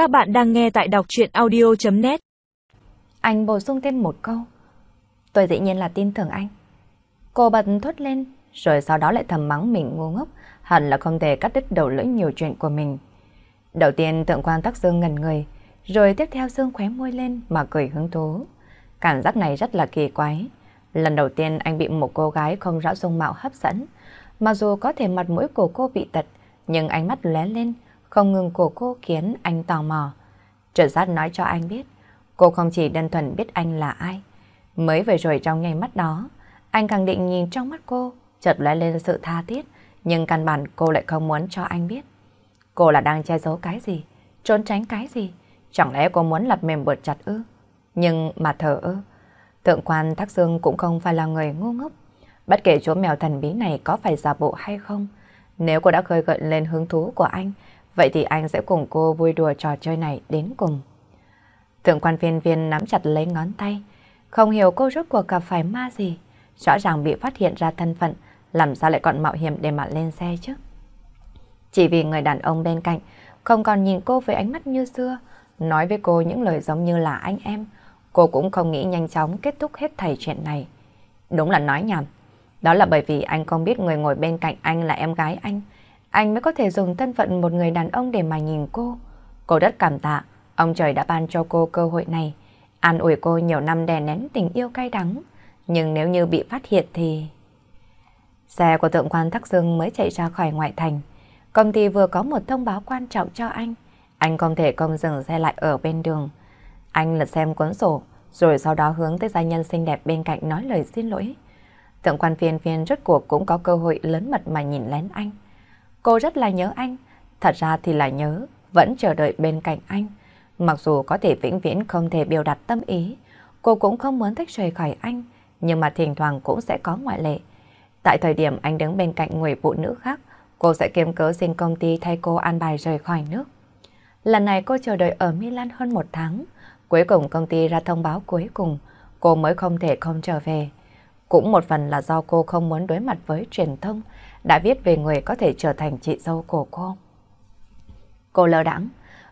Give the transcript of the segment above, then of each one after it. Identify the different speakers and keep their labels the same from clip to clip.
Speaker 1: Các bạn đang nghe tại đọc chuyện audio.net
Speaker 2: Anh bổ sung thêm một câu. Tôi dĩ nhiên là tin tưởng anh. Cô bật thốt lên, rồi sau đó lại thầm mắng mình ngu ngốc, hẳn là không thể cắt đứt đầu lưỡi nhiều chuyện của mình. Đầu tiên tượng quan tắc dương ngần người, rồi tiếp theo dương khóe môi lên mà cười hứng thú. Cảm giác này rất là kỳ quái. Lần đầu tiên anh bị một cô gái không rõ dung mạo hấp dẫn. Mặc dù có thể mặt mũi của cô bị tật, nhưng ánh mắt lóe lên, không ngừng của cô khiến anh tò mò. Trợ giác nói cho anh biết, cô không chỉ đơn thuần biết anh là ai. Mới vừa rồi trong nháy mắt đó, anh khẳng định nhìn trong mắt cô, chợt lóe lên sự tha thiết, nhưng căn bản cô lại không muốn cho anh biết. Cô là đang che giấu cái gì, trốn tránh cái gì, chẳng lẽ cô muốn lật mềm bượt chặt ư? Nhưng mà thở ư, tượng quan Thác Dương cũng không phải là người ngu ngốc. Bất kể chỗ mèo thần bí này có phải giả bộ hay không, nếu cô đã khơi gợi lên hứng thú của anh, vậy thì anh sẽ cùng cô vui đùa trò chơi này đến cùng. Thượng quan viên viên nắm chặt lấy ngón tay, không hiểu cô rốt cuộc gặp phải ma gì. Rõ ràng bị phát hiện ra thân phận, làm sao lại còn mạo hiểm để mà lên xe chứ? Chỉ vì người đàn ông bên cạnh không còn nhìn cô với ánh mắt như xưa, nói với cô những lời giống như là anh em, cô cũng không nghĩ nhanh chóng kết thúc hết thảy chuyện này. Đúng là nói nhảm. Đó là bởi vì anh không biết người ngồi bên cạnh anh là em gái anh. Anh mới có thể dùng thân phận một người đàn ông để mà nhìn cô. Cô rất cảm tạ, ông trời đã ban cho cô cơ hội này. An ủi cô nhiều năm đè nén tình yêu cay đắng. Nhưng nếu như bị phát hiện thì... Xe của tượng quan Thắc Dương mới chạy ra khỏi ngoại thành. Công ty vừa có một thông báo quan trọng cho anh. Anh không thể không dừng xe lại ở bên đường. Anh lật xem cuốn sổ, rồi sau đó hướng tới gia nhân xinh đẹp bên cạnh nói lời xin lỗi. Tượng quan phiên phiên rốt cuộc cũng có cơ hội lớn mật mà nhìn lén anh. Cô rất là nhớ anh, thật ra thì là nhớ, vẫn chờ đợi bên cạnh anh. Mặc dù có thể vĩnh viễn không thể biểu đạt tâm ý, cô cũng không muốn tách rời khỏi anh, nhưng mà thỉnh thoảng cũng sẽ có ngoại lệ. Tại thời điểm anh đứng bên cạnh người phụ nữ khác, cô sẽ kiếm cớ xin công ty thay cô an bài rời khỏi nước. Lần này cô chờ đợi ở Milan hơn một tháng, cuối cùng công ty ra thông báo cuối cùng, cô mới không thể không trở về. Cũng một phần là do cô không muốn đối mặt với truyền thông, đã viết về người có thể trở thành chị dâu của cô. Cô lơ đãng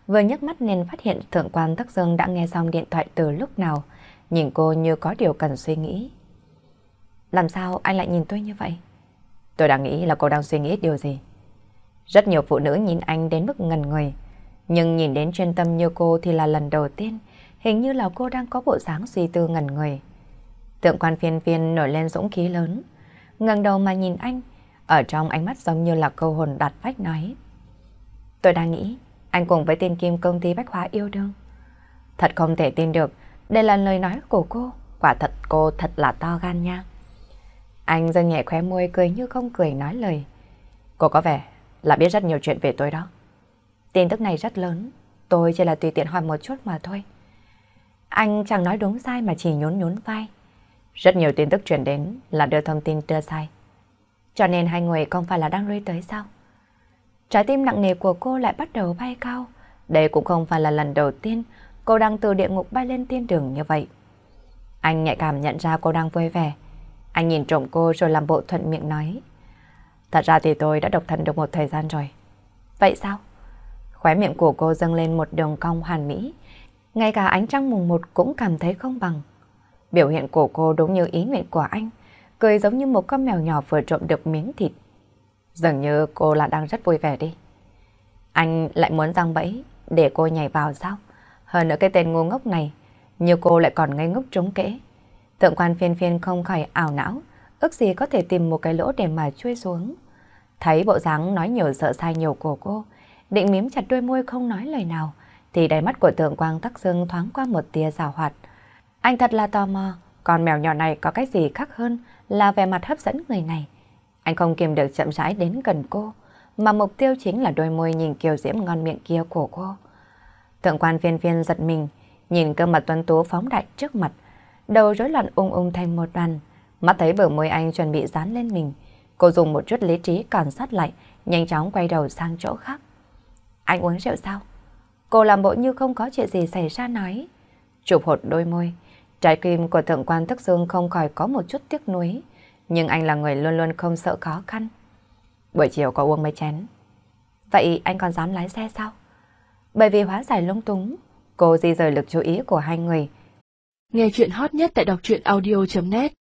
Speaker 2: vừa nhấc mắt nên phát hiện thượng quan Tắc Dương đã nghe xong điện thoại từ lúc nào, nhìn cô như có điều cần suy nghĩ. Làm sao anh lại nhìn tôi như vậy? Tôi đang nghĩ là cô đang suy nghĩ điều gì. Rất nhiều phụ nữ nhìn anh đến mức ngần người, nhưng nhìn đến chuyên tâm như cô thì là lần đầu tiên, hình như là cô đang có bộ dáng suy tư ngần người. Tượng quan phiên phiên nổi lên dũng khí lớn, ngẩng đầu mà nhìn anh, ở trong ánh mắt giống như là câu hồn đặt vách nói. Tôi đang nghĩ, anh cùng với tên kim công ty bách hóa yêu đương. Thật không thể tin được, đây là lời nói của cô, quả thật cô thật là to gan nha. Anh dâng nhẹ khóe môi cười như không cười nói lời. Cô có vẻ là biết rất nhiều chuyện về tôi đó. Tin tức này rất lớn, tôi chỉ là tùy tiện hỏi một chút mà thôi. Anh chẳng nói đúng sai mà chỉ nhún nhún vai. Rất nhiều tin tức truyền đến là đưa thông tin đưa sai. Cho nên hai người không phải là đang rơi tới sao? Trái tim nặng nề của cô lại bắt đầu bay cao. Đây cũng không phải là lần đầu tiên cô đang từ địa ngục bay lên thiên đường như vậy. Anh nhạy cảm nhận ra cô đang vui vẻ. Anh nhìn trộm cô rồi làm bộ thuận miệng nói. Thật ra thì tôi đã độc thân được một thời gian rồi. Vậy sao? Khóe miệng của cô dâng lên một đường cong hoàn mỹ. Ngay cả ánh trăng mùng một cũng cảm thấy không bằng. Biểu hiện của cô đúng như ý nguyện của anh. Cười giống như một con mèo nhỏ vừa trộm được miếng thịt. Dường như cô là đang rất vui vẻ đi. Anh lại muốn răng bẫy để cô nhảy vào sao? Hơn nữa cái tên ngu ngốc này, như cô lại còn ngây ngốc trống kẽ. Tượng quan phiên phiên không khỏi ảo não, ước gì có thể tìm một cái lỗ để mà chui xuống. Thấy bộ dáng nói nhiều sợ sai nhiều của cô, định mím chặt đôi môi không nói lời nào, thì đáy mắt của tượng quang tắc dương thoáng qua một tia rào hoạt. Anh thật là tò mò, con mèo nhỏ này có cái gì khác hơn là vẻ mặt hấp dẫn người này. Anh không kiềm được chậm rãi đến gần cô, mà mục tiêu chính là đôi môi nhìn kiều diễm ngon miệng kia của cô. Thượng quan viên viên giật mình, nhìn cơ mặt tuấn tú phóng đại trước mặt, đầu rối loạn ung ung thành một đoàn. Mắt thấy bờ môi anh chuẩn bị dán lên mình, cô dùng một chút lý trí còn sát lại, nhanh chóng quay đầu sang chỗ khác. Anh uống rượu sao? Cô làm bộ như không có chuyện gì xảy ra nói. Chụp hột đôi môi, trái tim của thượng quan thức dương không khỏi có một chút tiếc nuối, nhưng anh là người luôn luôn không sợ khó khăn. Buổi chiều có uống mấy chén. Vậy anh còn dám lái xe sao? Bởi vì hóa giải lung túng, cô di rời lực chú ý của hai người.
Speaker 3: Nghe chuyện hot nhất tại đọc truyện audio.net